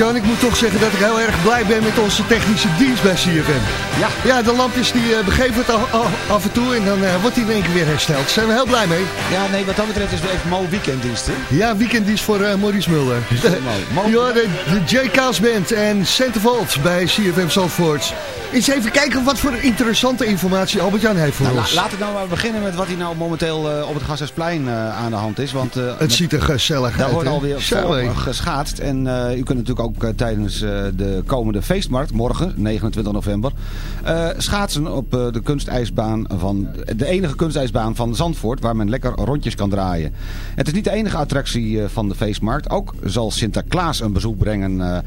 Albert-Jan, ik moet toch zeggen dat ik heel erg blij ben met onze technische dienst bij CFM. Ja. Ja, de lampjes die eh, begeven het af, af- af en toe en dan eh, wordt hij in één keer weer hersteld. Daar zijn we heel blij mee. Ja, nee, wat dat betreft is het even Mo weekenddienst, hè? Ja, weekenddienst voor eh, Maurice Mulder. Mo. De, de J. Kaas Band en Centerfold bij CFM Zandvoort. Eens even kijken wat voor interessante informatie Albert-Jan heeft voor Nou, la- ons. laten we nou maar beginnen met wat hier nou momenteel eh, op het Gasthuisplein eh, aan de hand is. Want eh, het ziet er gezellig daar uit. wordt hè? alweer geschaatst. En u kunt natuurlijk ook tijdens de komende feestmarkt, morgen, 29 november, schaatsen op de kunstijsbaan van, de enige kunstijsbaan van Zandvoort, waar men lekker rondjes kan draaien. Het is niet de enige attractie van de feestmarkt. Ook zal Sinterklaas een bezoek brengen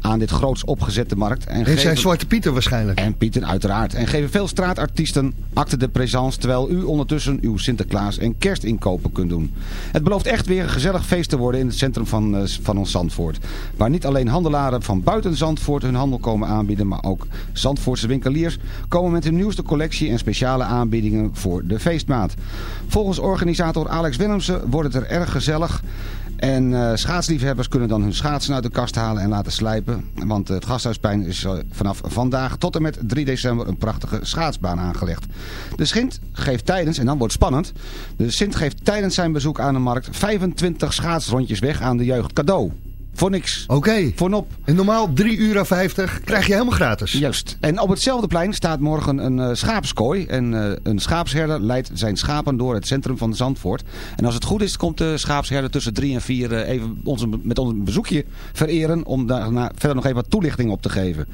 aan dit groots opgezette markt. En zijn geven- Zwarte Pieter waarschijnlijk. en Pieten uiteraard. En geven veel straatartiesten acte de présence... terwijl u ondertussen uw Sinterklaas en kerstinkopen kunt doen. Het belooft echt weer een gezellig feest te worden in het centrum van, eh, van ons Zandvoort. Waar niet alleen handelaren van buiten Zandvoort hun handel komen aanbieden... maar ook Zandvoortse winkeliers komen met hun nieuwste collectie... en speciale aanbiedingen voor de feestmaat. Volgens organisator Alex Willemsen wordt het er erg gezellig... En eh, schaatsliefhebbers kunnen dan hun schaatsen uit de kast halen en laten slijpen. Want het Gasthuisplein is eh, vanaf vandaag tot en met 3 december een prachtige schaatsbaan aangelegd. De Sint geeft tijdens, en dan wordt het spannend... De Sint geeft tijdens zijn bezoek aan de markt 25 schaatsrondjes weg aan de jeugd cadeau. Voor niks. Oké. Nop. En normaal 3,50 euro krijg je helemaal gratis. Juist. En op hetzelfde plein staat morgen een eh, schaapskooi. En eh, een schaapsherder leidt zijn schapen door het centrum van Zandvoort. En als het goed is, komt de schaapsherder tussen drie en vier eh, even ons, een- met ons een bezoekje vereren. Om daarna verder nog even wat toelichting op te geven.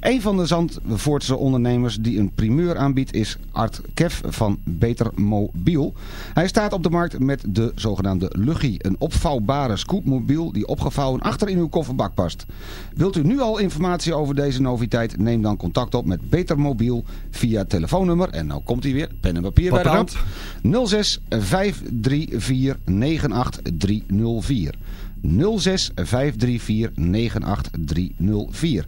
Een van de Zandvoortse ondernemers die een primeur aanbiedt is Art Kev van Beter Mobiel. Hij staat op de markt met de zogenaamde Luggie. Een opvouwbare scootmobiel die opgevouwen achter in uw kofferbak past. Wilt u nu al informatie over deze noviteit? Neem dan contact op met Beter Mobiel via telefoonnummer. En nou komt hij weer, pen en papier bij de hand. 06 534 98304. 06 534 98304.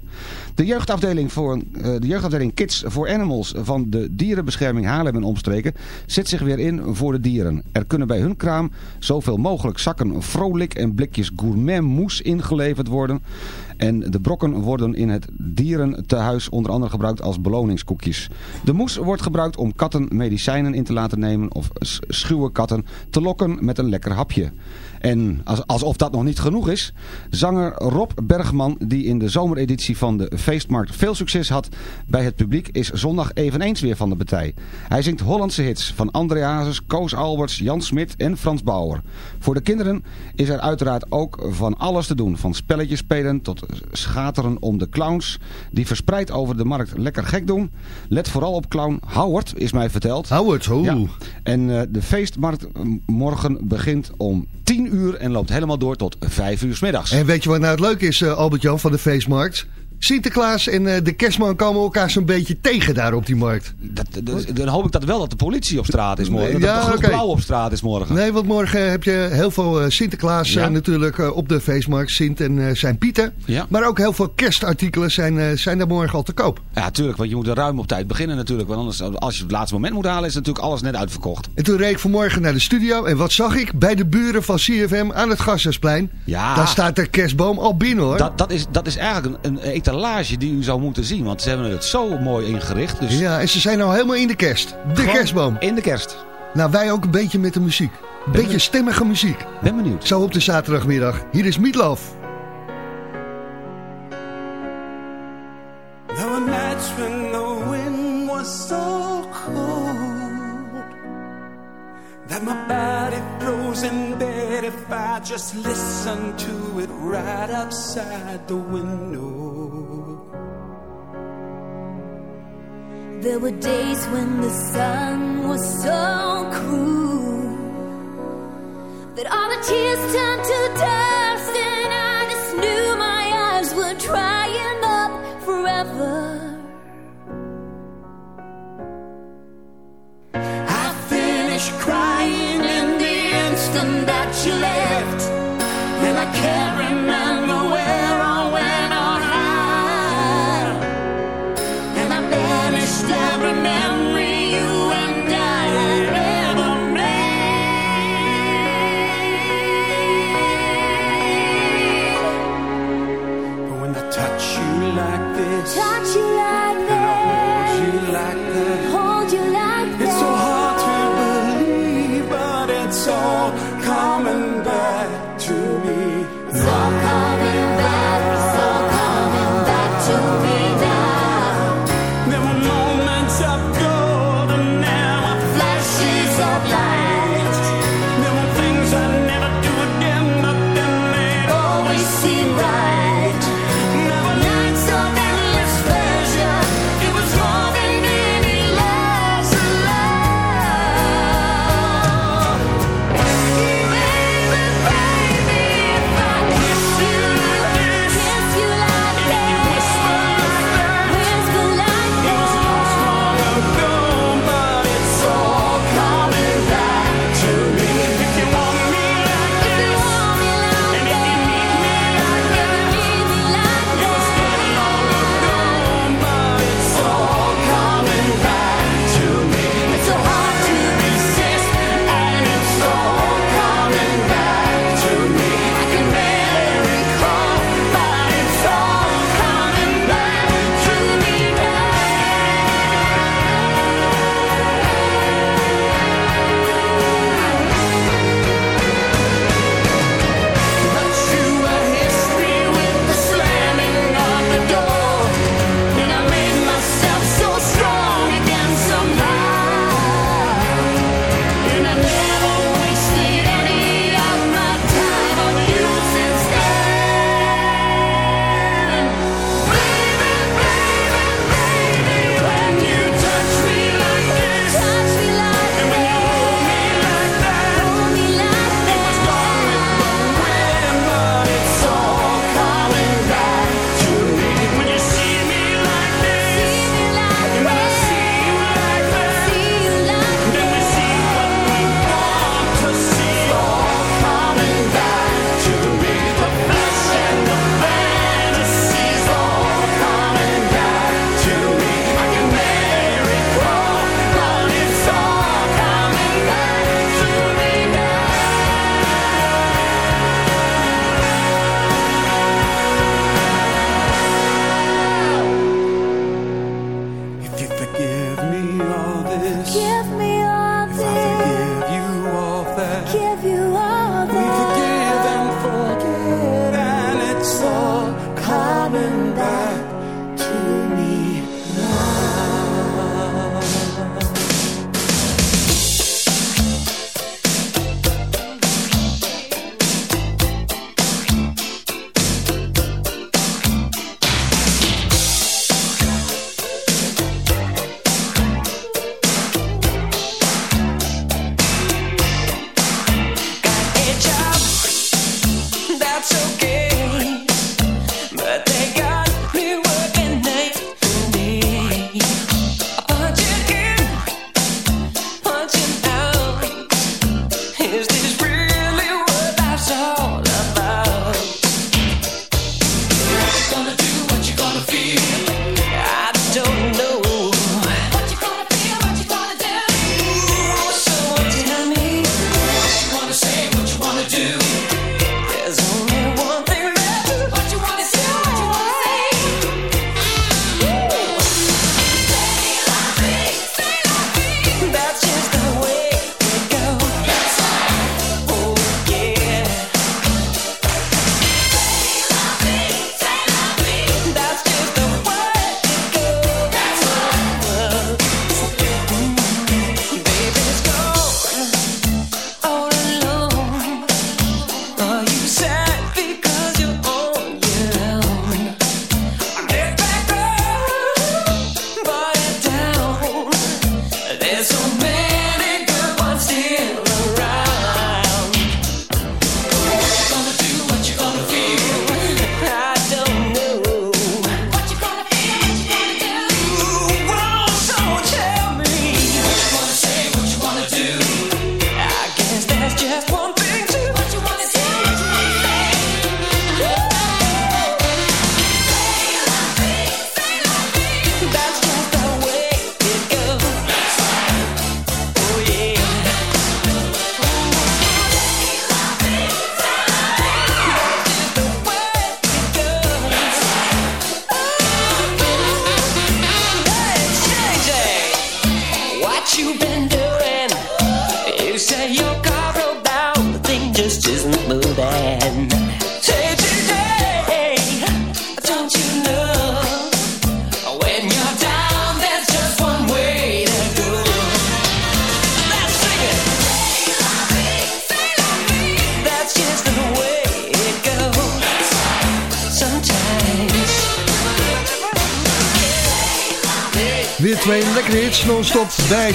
De jeugdafdeling, voor, eh, de jeugdafdeling Kids for Animals van de dierenbescherming Haarlem en omstreken zet zich weer in voor de dieren. Er kunnen bij hun kraam zoveel mogelijk zakken vrolijk en blikjes gourmet moes ingeleverd worden. En de brokken worden in het dierentehuis onder andere gebruikt als beloningskoekjes. De moes wordt gebruikt om katten medicijnen in te laten nemen of schuwe katten te lokken met een lekker hapje. En als- alsof dat nog niet genoeg is, zanger Rob Bergman, die in de zomereditie van de feestmarkt veel succes had bij het publiek, is zondag eveneens weer van de partij. Hij zingt Hollandse hits van André Hazes, Koos Alberts, Jan Smit en Frans Bauer. Voor de kinderen is er uiteraard ook van alles te doen, van spelletjes spelen tot schateren om de clowns die verspreid over de markt lekker gek doen. Let vooral op clown Howard, is mij verteld. Howard. Ja. En eh, de feestmarkt morgen begint om 10 uur en loopt helemaal door tot 5 uur 's middags. En weet je wat nou het leuke is, eh, Albert-Jan, van de feestmarkt? Sinterklaas en eh, de kerstman komen elkaar zo'n beetje tegen daar op die markt. Dat, dat- dan hoop ik dat wel dat de politie op straat is morgen. Dat Ja, de oké. blauw op straat is morgen. Nee, want morgen heb je heel veel eh, Sinterklaas Ja. natuurlijk eh, op de feestmarkt. Sint en zijn Pieten. Ja. Maar ook heel veel kerstartikelen zijn, zijn daar morgen al te koop. Ja, tuurlijk, want je moet er ruim op tijd beginnen natuurlijk. Want anders, als je het laatste moment moet halen, is natuurlijk alles net uitverkocht. En toen reed ik vanmorgen naar de studio. En wat zag ik? Bij de buren van CFM aan het Gasthuisplein. Ja. Daar staat de kerstboom al binnen hoor. Dat, dat, is, dat is eigenlijk een, een etalage die u zou moeten zien. Want ze hebben het zo mooi ingericht. Dus Ja, en ze zijn nou helemaal in de kerst. De gewoon kerstboom. In de kerst. Nou, wij ook een beetje met de muziek. Een beetje benieuwd. stemmige muziek. Ben benieuwd. Zo op de zaterdagmiddag. Hier is Meatloaf. There were nights when the wind was so cold that my body froze in bed if I just listened to it right outside the window. There were days when the sun was so cruel that all the tears turned to dust, and I just knew my eyes were drying up forever. I finished crying in the instant that you left, and I carried.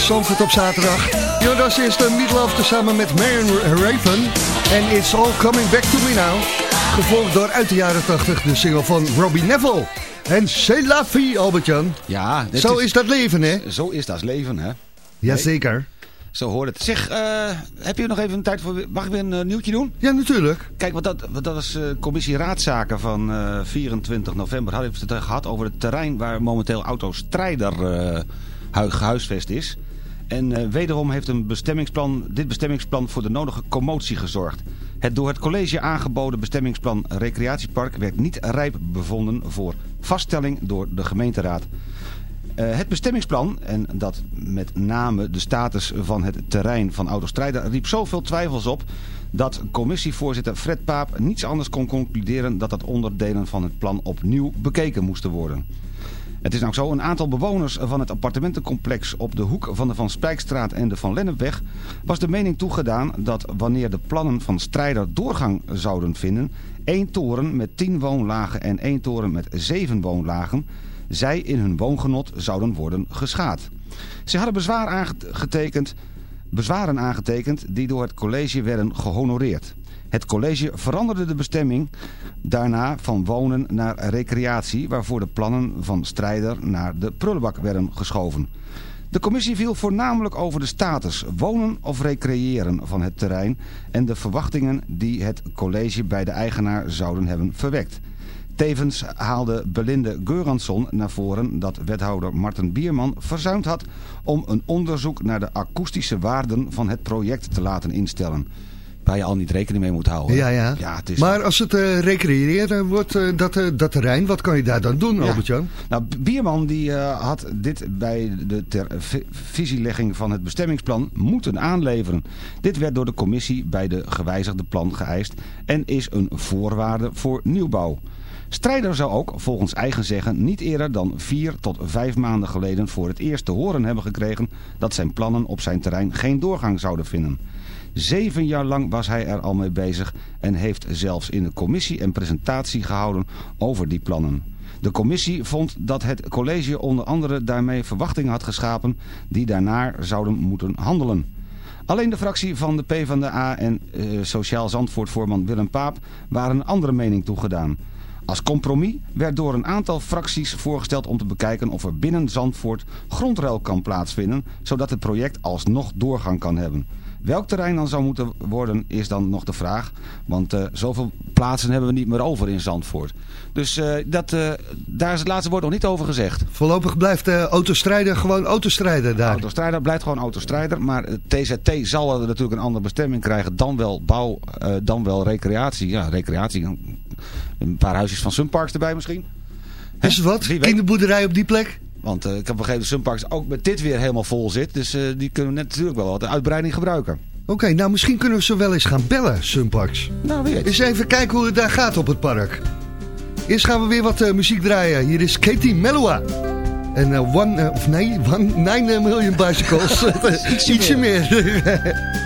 Zandvoort op zaterdag. Jonas is de Meatloaf samen met Marion Raven. En It's All Coming Back To Me Now. Gevolgd door uit de jaren 80 de single van Robbie Neville. En C'est la vie, Albert-Jan. Ja, Zo is dat leven, hè? Zo is dat leven, hè. Jazeker. Zo hoort het. Zeg, eh, heb je nog even een tijd voor... Mag ik weer een eh, nieuwtje doen? Ja, natuurlijk. Kijk, wat dat, wat dat was eh, commissie Raadzaken van eh, 24 november. Hadden we het gehad over het terrein waar momenteel Autostrijder eh, hu- gehuisvest is. En eh, wederom heeft een bestemmingsplan, dit bestemmingsplan voor de nodige commotie gezorgd. Het door het college aangeboden bestemmingsplan Recreatiepark werd niet rijp bevonden voor vaststelling door de gemeenteraad. Eh, het bestemmingsplan, en dat met name de status van het terrein van Autostrijder, riep zoveel twijfels op dat commissievoorzitter Fred Paap niets anders kon concluderen dat dat onderdelen van het plan opnieuw bekeken moesten worden. Het is nou zo, een aantal bewoners van het appartementencomplex op de hoek van de Van Spijkstraat en de Van Lennepweg was de mening toegedaan dat wanneer de plannen van Strijder doorgang zouden vinden, één toren met 10 woonlagen en één toren met 7 woonlagen, zij in hun woongenot zouden worden geschaad. Ze hadden bezwaar aangetekend, bezwaren aangetekend die door het college werden gehonoreerd. Het college veranderde de bestemming daarna van wonen naar recreatie... waarvoor de plannen van Strijder naar de prullenbak werden geschoven. De commissie viel voornamelijk over de status wonen of recreëren van het terrein... en de verwachtingen die het college bij de eigenaar zouden hebben verwekt. Tevens haalde Belinde Geuransson naar voren dat wethouder Martin Bierman verzuimd had om een onderzoek naar de akoestische waarden van het project te laten instellen. Waar je al niet rekening mee moet houden. Ja, ja. ja het is Maar als het eh, recreëren wordt, eh, dat, eh, dat terrein, wat kan je daar dan doen, Ja. Albert-Jan? Nou, Bierman die, had dit bij de ter, vi- visielegging van het bestemmingsplan moeten aanleveren. Dit werd door de commissie bij de gewijzigde plan geëist en is een voorwaarde voor nieuwbouw. Strijder zou ook, volgens eigen zeggen, niet eerder dan vier tot vijf maanden geleden voor het eerst te horen hebben gekregen dat zijn plannen op zijn terrein geen doorgang zouden vinden. Zeven jaar lang was hij er al mee bezig en heeft zelfs in de commissie een presentatie gehouden over die plannen. De commissie vond dat het college onder andere daarmee verwachtingen had geschapen die daarnaar zouden moeten handelen. Alleen de fractie van de PvdA en eh, Sociaal Zandvoort-voorman Willem Paap waren een andere mening toegedaan. Als compromis werd door een aantal fracties voorgesteld om te bekijken of er binnen Zandvoort grondruil kan plaatsvinden, zodat het project alsnog doorgang kan hebben. Welk terrein dan zou moeten worden is dan nog de vraag, want eh, zoveel plaatsen hebben we niet meer over in Zandvoort. Dus eh, dat, eh, daar is het laatste woord nog niet over gezegd. Voorlopig blijft de autostrijder gewoon autostrijder daar. Autostrijder blijft gewoon autostrijder, maar TZT zal er natuurlijk een andere bestemming krijgen dan wel bouw, dan wel recreatie. Ja, recreatie. Een paar huisjes van Sunparks erbij misschien. Is het wat? Kinderboerderij op die plek? Want eh, ik heb begrepen dat Sunparks ook met dit weer helemaal vol zit. Dus eh, die kunnen net natuurlijk wel wat uitbreiding gebruiken. Oké, nou misschien kunnen we ze wel eens gaan bellen, Sunparks. Nou, weet. Eens even kijken hoe het daar gaat op het park. Eerst gaan we weer wat eh, muziek draaien. Hier is Katie Melua. En one, of nee, one, nine million bicycles. Ietsje Ietsje meer.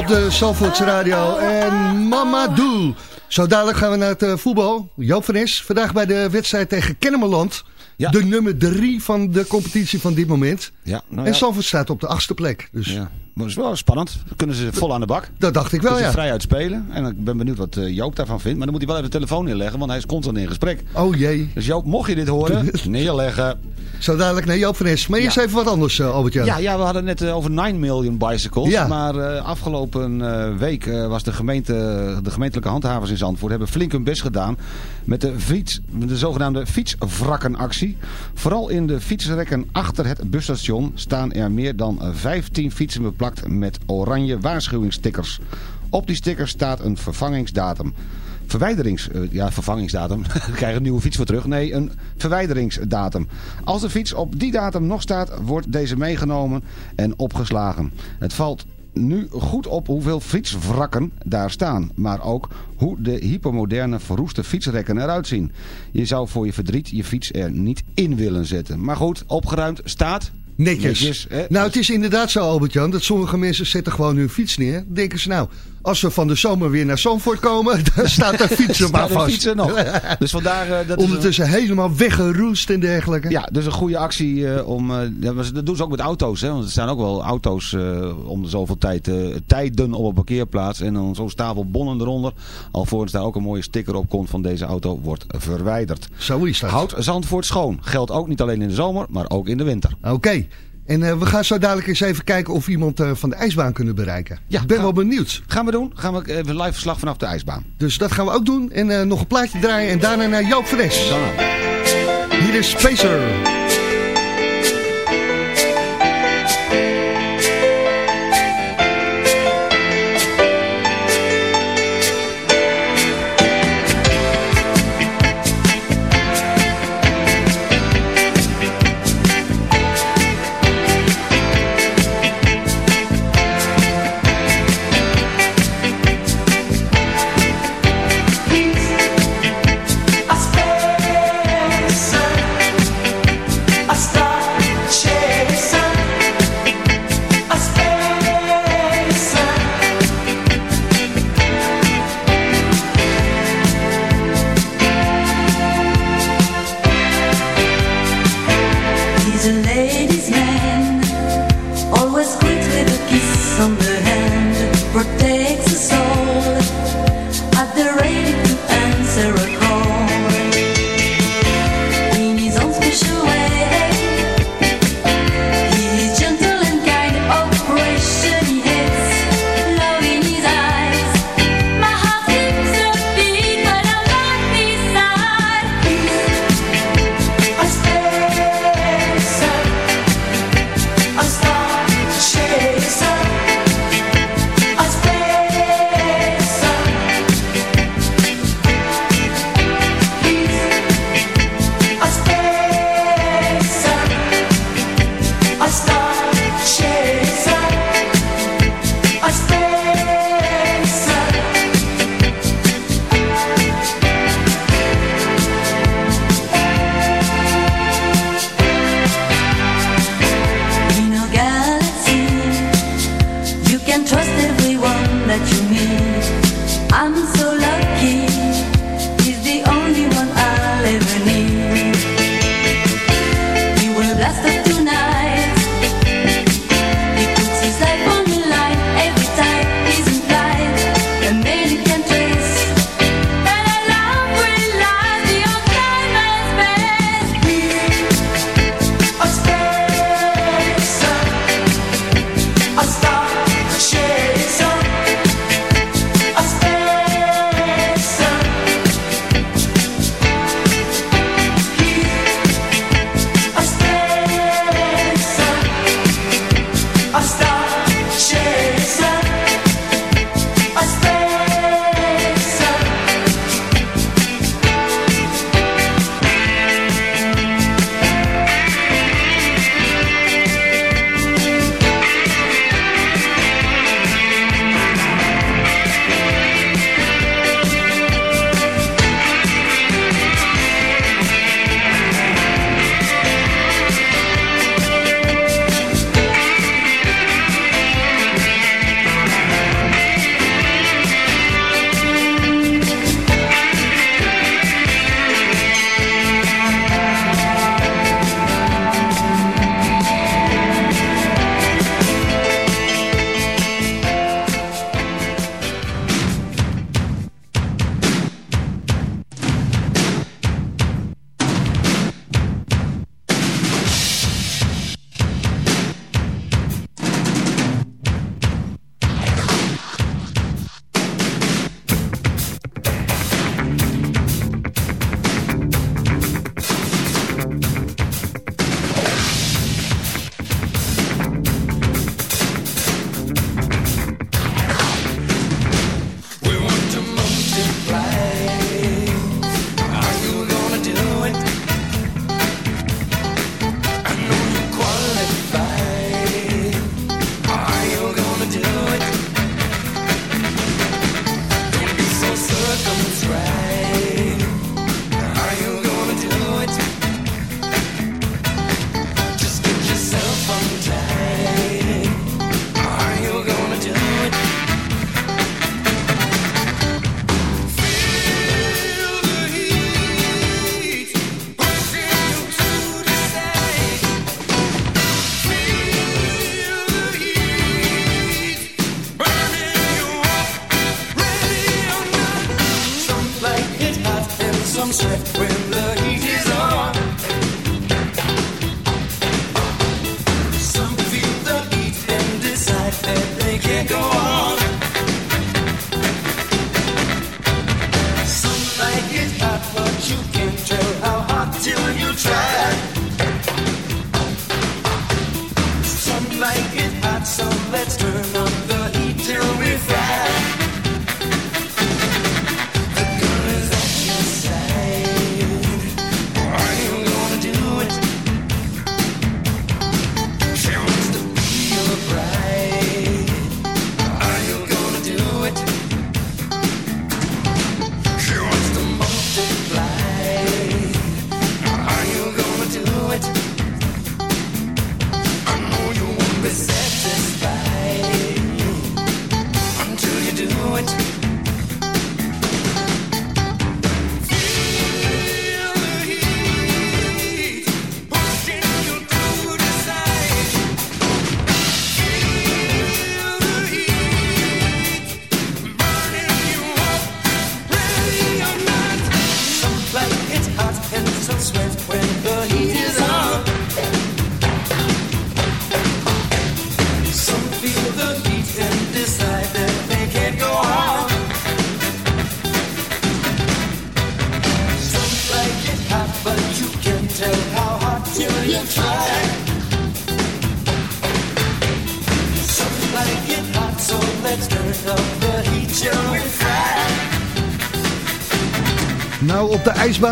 op de Zalvoorts Radio. En Mama Doe. Zo dadelijk gaan we naar het eh, voetbal. Joop van Is, vandaag bij de wedstrijd tegen Kennemerland. Ja. De nummer drie van de competitie van dit moment. Ja, nou En ja. Zalvoort staat op de achtste plek. Dus Ja. Maar het is wel spannend. Dan kunnen ze vol aan de bak. dat dacht ik wel, ja. vrij uitspelen. En ik ben benieuwd wat eh, Joop daarvan vindt. Maar dan moet hij wel even de telefoon inleggen, want hij is constant in gesprek. Oh jee. Dus Joop, mocht je dit horen, neerleggen. Zo dadelijk naar Joop van Es. Maar eerst Ja. even wat anders, eh, Albert-Jan. Ja, ja, we hadden net eh, over 9 million bicycles. Ja. Maar eh, afgelopen week was de, gemeente, de gemeentelijke handhavers in Zandvoort... hebben flink hun best gedaan met de, fiets, de zogenaamde fietswrakkenactie. Vooral in de fietsrekken achter het busstation staan er meer dan 15 fietsen beplakt met oranje waarschuwingsstickers. Op die stickers staat een vervangingsdatum. verwijderings... eh, ja, vervangingsdatum. We krijgen een nieuwe fiets voor terug. Nee, een verwijderingsdatum. Als de fiets op die datum nog staat, wordt deze meegenomen en opgeslagen. Het valt nu goed op hoeveel fietswrakken daar staan. Maar ook hoe de hypermoderne verroeste fietsrekken eruit zien. Je zou voor je verdriet je fiets er niet in willen zetten. Maar goed, opgeruimd staat... Netjes. Netjes, hè? nou, het is inderdaad zo, Albert-Jan, dat sommige mensen zetten gewoon hun fiets neer. Denken ze nou, als we van de zomer weer naar Zandvoort komen, dan staat er fietsen maar vast. fietsen nog. Dus vandaar... eh, dat een- Ondertussen helemaal weggeroest en dergelijke. Ja, dus een goede actie eh, om... ze- dat doen ze ook met auto's. Hè, want er staan ook wel auto's om de zoveel tijd, tijden op een parkeerplaats. En dan zo'n stapel bonnen eronder. Alvorens daar ook een mooie sticker op komt van deze auto wordt verwijderd. Zo is dat. Houd Zandvoort schoon. Geldt ook niet alleen in de zomer, maar ook in de winter. Oké. En eh, we gaan zo dadelijk eens even kijken of we iemand eh, van de ijsbaan kunnen bereiken. Ja, Ik ben wel benieuwd. Gaan we doen. Gaan we even live verslag vanaf de ijsbaan. Dus dat gaan we ook doen. En nog een plaatje draaien en daarna naar Joop Fres. Hier is spacer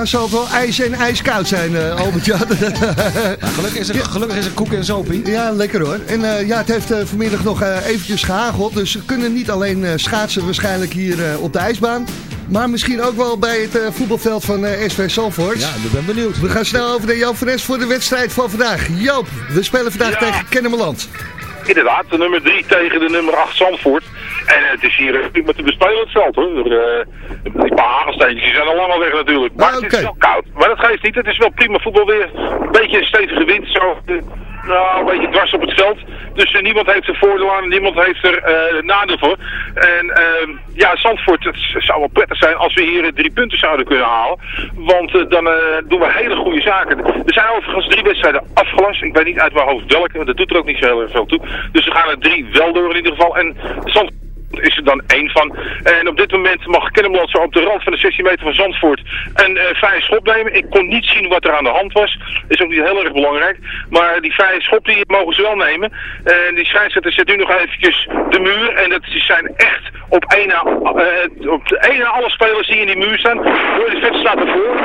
Zal het wel ijs en ijskoud zijn, eh albert Jan. Nou, gelukkig, is er, gelukkig is er koek en zopie. ja, lekker hoor. En eh, ja, het heeft eh, vanmiddag nog eh, eventjes gehageld. Dus we kunnen niet alleen eh, schaatsen waarschijnlijk hier eh, op de ijsbaan. Maar misschien ook wel bij het eh, voetbalveld van eh, SV Salford. Ja, ik ben benieuwd. We gaan snel over naar Joop van Es voor de wedstrijd van vandaag. Joop, we spelen vandaag Ja. tegen Kennemerland. Inderdaad, de nummer 3 tegen de nummer 8 Zandvoort. En het is hier met de bespelen het veld hoor. Eh, die paar hagelsteentjes die zijn al lang al weg natuurlijk. Maar Ah, het is wel koud. Maar dat geeft niet. Het is wel prima voetbal weer. Een beetje een stevige wind. Zo, nou, een beetje dwars op het veld. Dus eh, niemand heeft er voordeel aan niemand heeft er eh, nadeel voor. En ehm, ja, Zandvoort, het zou wel prettig zijn als we hier drie punten zouden kunnen halen. Want dan doen we hele goede zaken. Er zijn overigens drie wedstrijden afgelast. Ik weet niet uit waar hoofd welke, want dat doet er ook niet zo heel erg veel toe. Dus we gaan er drie wel door in ieder geval. En Zandvoort is er dan één van. En op dit moment mag Kennemerland zo op de rand van de 16 meter van Zandvoort een eh vrije schop nemen. Ik kon niet zien wat er aan de hand was. is ook niet heel erg belangrijk. Maar die vrije schop die mogen ze wel nemen. En die scheidsrechter zet nu nog eventjes de muur. En dat zijn echt op één na, eh, op één na alle spelers die in die muur staan. Hoor, de vet staat ervoor.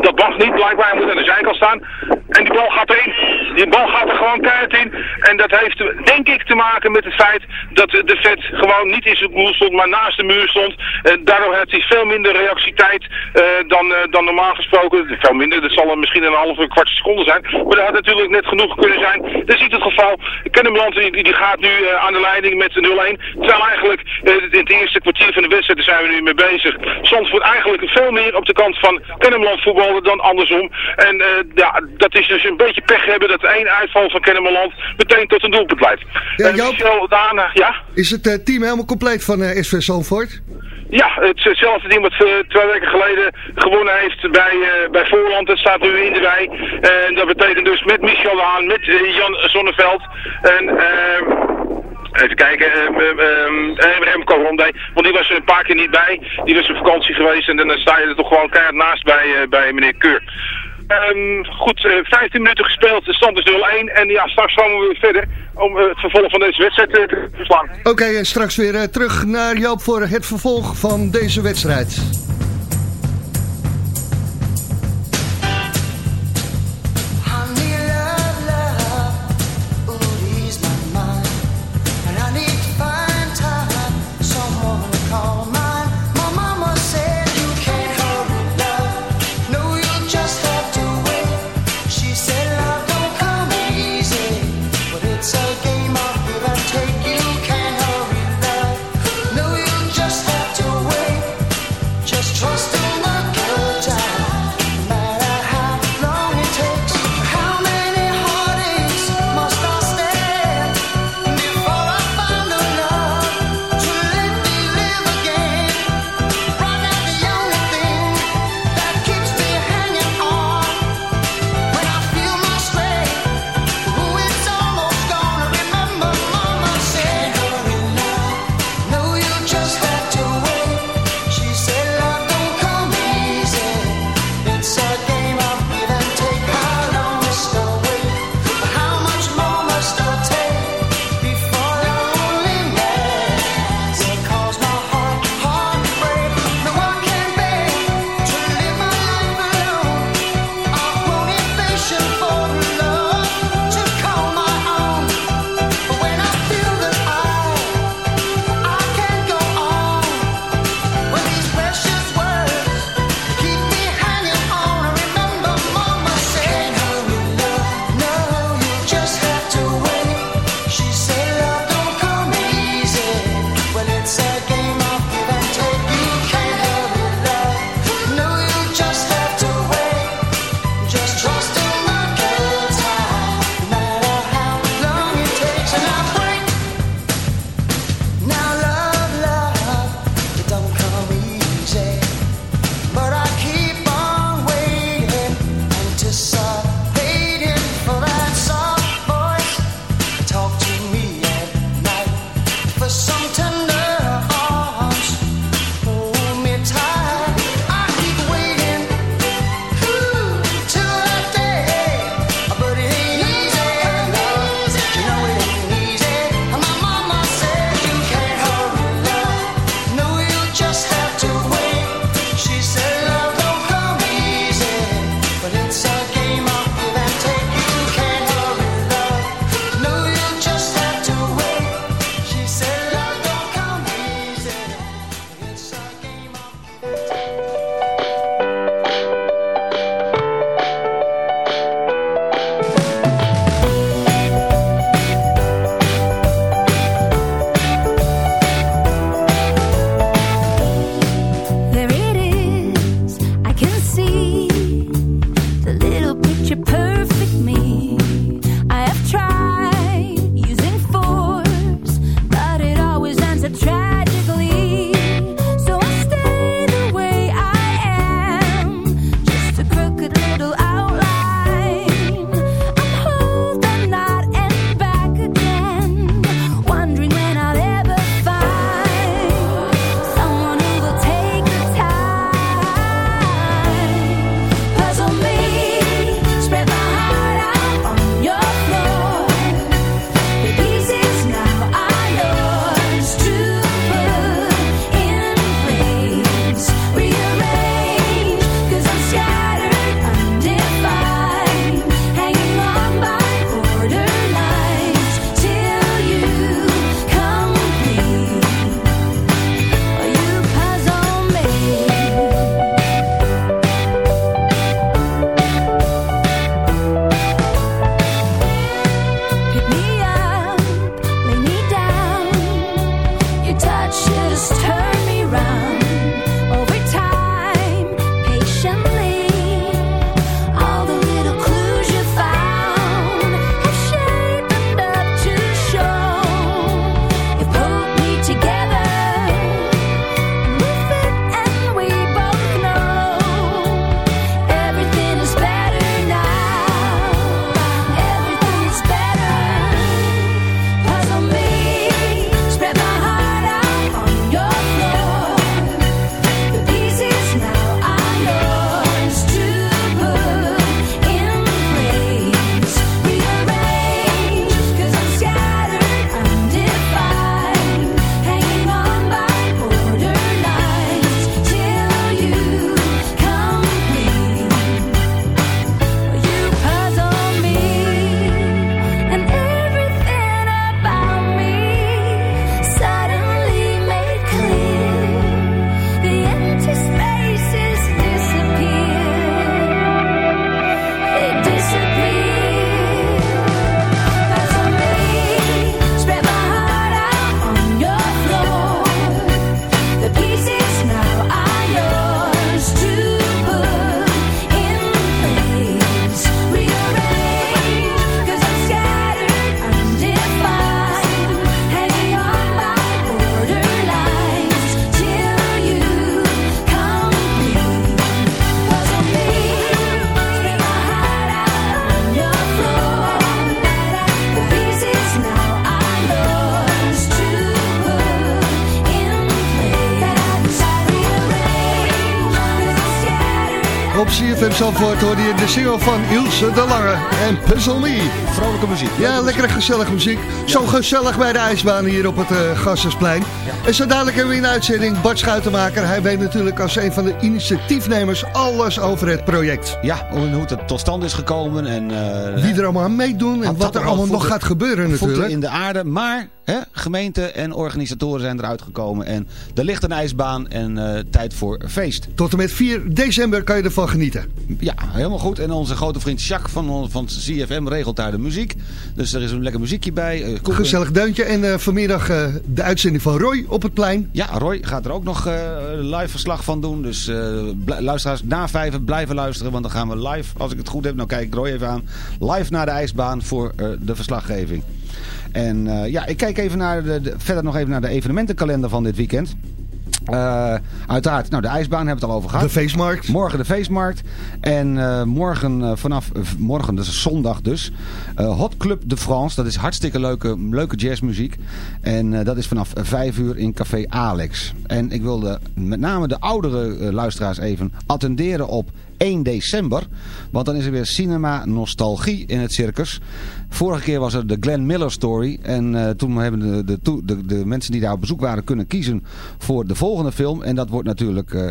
Dat mag niet, blijkbaar hij moet aan de zijkant staan. En die bal gaat erin. Die bal gaat er gewoon keihard in. En dat heeft denk ik te maken met het feit dat de vet gewoon niet in zijn doel stond, maar naast de muur stond. En daardoor heeft hij veel minder reactietijd eh, dan, eh, dan normaal gesproken. Veel minder, dat zal er misschien een halve kwart seconde zijn. Maar dat had natuurlijk net genoeg kunnen zijn. Dat is niet het geval. Kennemerland die, die gaat nu eh, aan de leiding met 0-1. Terwijl eigenlijk in het eerste kwartier van de wedstrijd zijn we nu mee bezig. Zandvoort eigenlijk veel meer op de kant van Kennemerland dan andersom. En eh, ja, dat is dus een beetje pech hebben dat één uitval van Kennemerland meteen tot een doelpunt leidt. Ja, Joop. Michel ja? Is het eh, team helemaal compleet van eh, SV Zandvoort? Ja, hetzelfde team wat twee weken geleden gewonnen heeft bij, bij Voorland. Dat staat nu in de rij. En dat betekent dus met Michel de Haan, met Jan Zonneveld. En even kijken, ehm, en Remco Rondé. Want die was er een paar keer niet bij. Die was op vakantie geweest en dan sta je er toch gewoon keihard naast bij, eh, bij meneer Keur. Ehm, goed, eh, 15 minuten gespeeld, de stand is 0-1. En ja, straks komen we weer verder om eh, het vervolg van deze wedstrijd eh, te verslaan. Oké, en straks weer eh, terug naar Joop voor het vervolg van deze wedstrijd. Zandvoort hoorde je de single van Ilse de Lange en Puzzle Me. Vrolijke muziek. Ja, lekkere gezellige muziek. Zo gezellig bij de ijsbaan hier op het uh, Gassersplein. En zo dadelijk hebben we in de uitzending Bart Schuitenmaker. Hij weet natuurlijk als een van de initiatiefnemers alles over het project. Ja, hoe het tot stand is gekomen. En, uh, Wie er allemaal aan meedoen en wat er allemaal nog gaat gebeuren natuurlijk. in de aarde, maar hè, gemeente en organisatoren zijn eruit gekomen. En er ligt een ijsbaan en uh, tijd voor feest. Tot en met 4 december kan je ervan genieten. Ja, helemaal goed. En onze grote vriend Jacques van, van CFM regelt daar de muziek. Dus er is een lekker muziekje bij. Uh, Gezellig deuntje. En vanmiddag de uitzending van Roy op het plein. Ja, Roy gaat er ook nog live verslag van doen. Dus luisteraars na vijf blijven luisteren. Want dan gaan we live, als ik het goed heb, nou kijk ik Roy even aan. Live naar de ijsbaan voor de verslaggeving. En ja, ik kijk even naar de, de, verder nog even naar de evenementenkalender van dit weekend. Uh, uiteraard, nou de ijsbaan hebben we het al over gehad. De feestmarkt. Morgen de feestmarkt. En uh, morgen uh, vanaf, morgen, is zondag dus, Hot Club de France. Dat is hartstikke leuke, leuke jazzmuziek. En dat is vanaf 5 uur in Café Alex. En ik wilde met name de oudere luisteraars even attenderen op 1 december. Want dan is er weer cinema nostalgie in het circus. Vorige keer was er de Glenn Miller story. En uh, toen hebben de, de, de, de, mensen die daar op bezoek waren kunnen kiezen voor de volgende film. En dat wordt natuurlijk... Uh,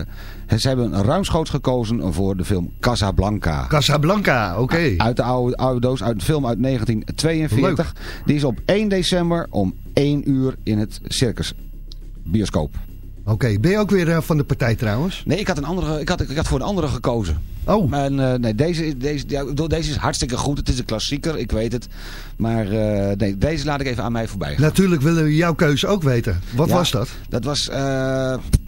ze hebben ruimschoots gekozen voor de film Casablanca. Casablanca, oké. Okay. Uit de oude, oude doos, uit de film uit 1942. Leuk. Die is op 1 december om 1 uur in het circus bioscoop. Oké, okay. ben je ook weer uh, van de partij trouwens? Nee, ik had, een andere, ik had, ik had voor een andere gekozen. Oh. En, uh, nee, deze, deze, deze is hartstikke goed. Het is een klassieker, ik weet het. Maar uh, nee, deze laat ik even aan mij voorbij gaan. Natuurlijk willen we jouw keuze ook weten. Wat ja, was dat? Dat was...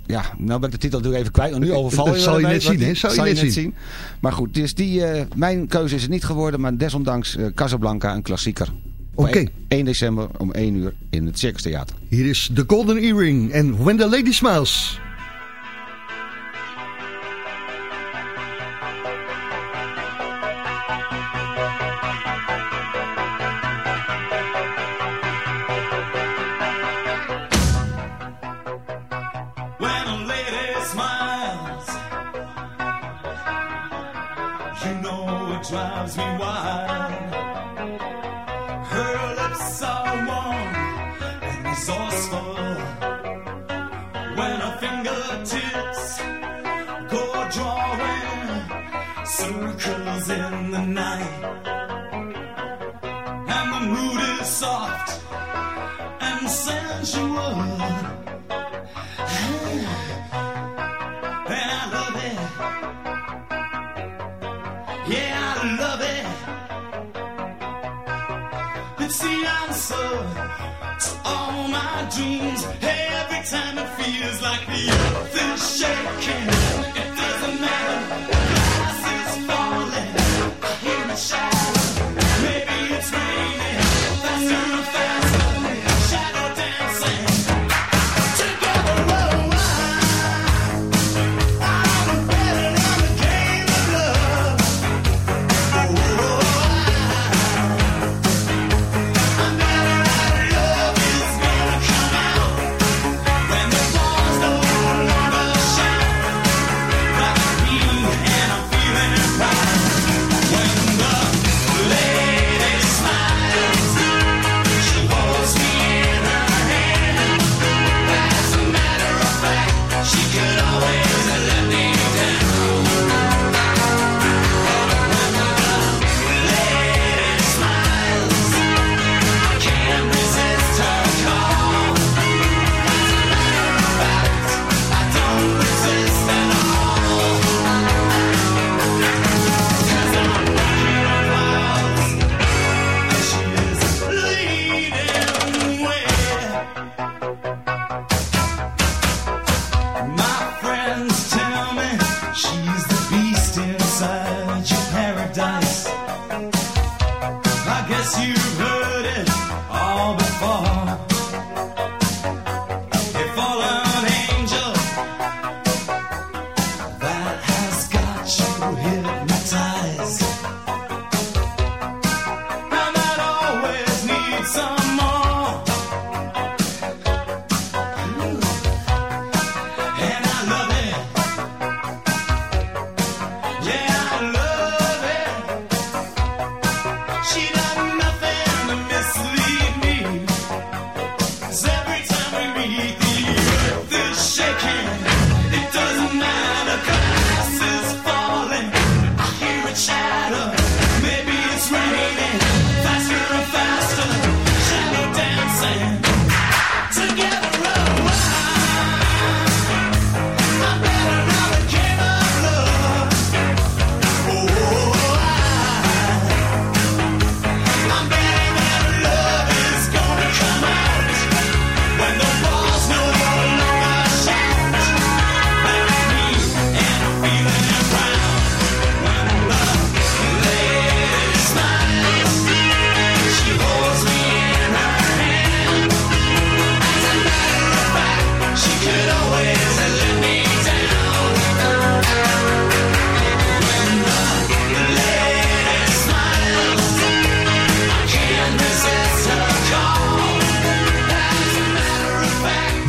ja, nou ben ik de titel natuurlijk even kwijt. Nu overval je Dat zal je net zien, hè? Zal je net zien. zien. Maar goed, dus die, mijn keuze is het niet geworden. Maar desondanks Casablanca, een klassieker. Oké. Okay. 1 december om 1 uur in het Circus Theater. Hier is The Golden Earring en When the Lady Smiles.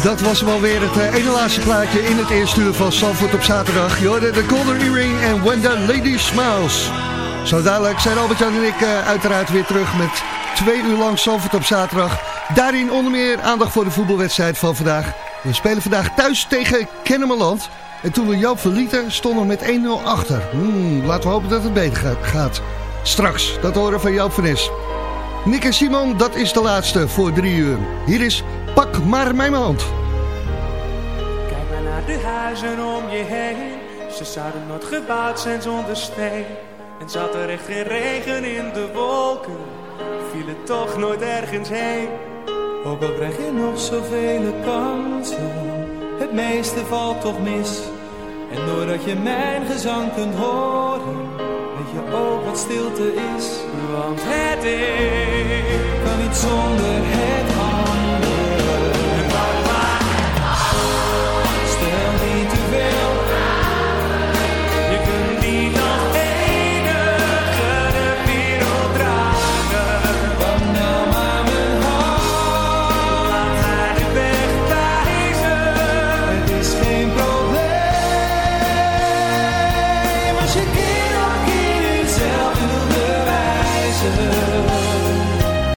Dat was wel weer het uh, ene laatste plaatje in het eerste uur van Sanford op zaterdag. Je hoorde de Golden Earring en When the Lady Smiles. Zo dadelijk zijn Albert-Jan en ik uh, uiteraard weer terug met twee uur lang Sanford op zaterdag. Daarin onder meer aandacht voor de voetbalwedstrijd van vandaag. We spelen vandaag thuis tegen Kennemerland. En toen we Joop verlieten stonden we met 1-0 achter. Hmm, laten we hopen dat het beter gaat. Straks, dat horen van Joop van Is. Nick en Simon, dat is de laatste voor drie uur. Hier is Pak maar mijn hand. Kijk maar naar de huizen om je heen. Ze zouden nooit gebouwd zijn zonder steen. En zat er echt geen regen in de wolken. Viel het toch nooit ergens heen. Ook al krijg je nog zoveel kansen. Het meeste valt toch mis. En doordat je mijn gezang kunt horen. Weet je ook wat stilte is. Want het is. Kan niet zonder het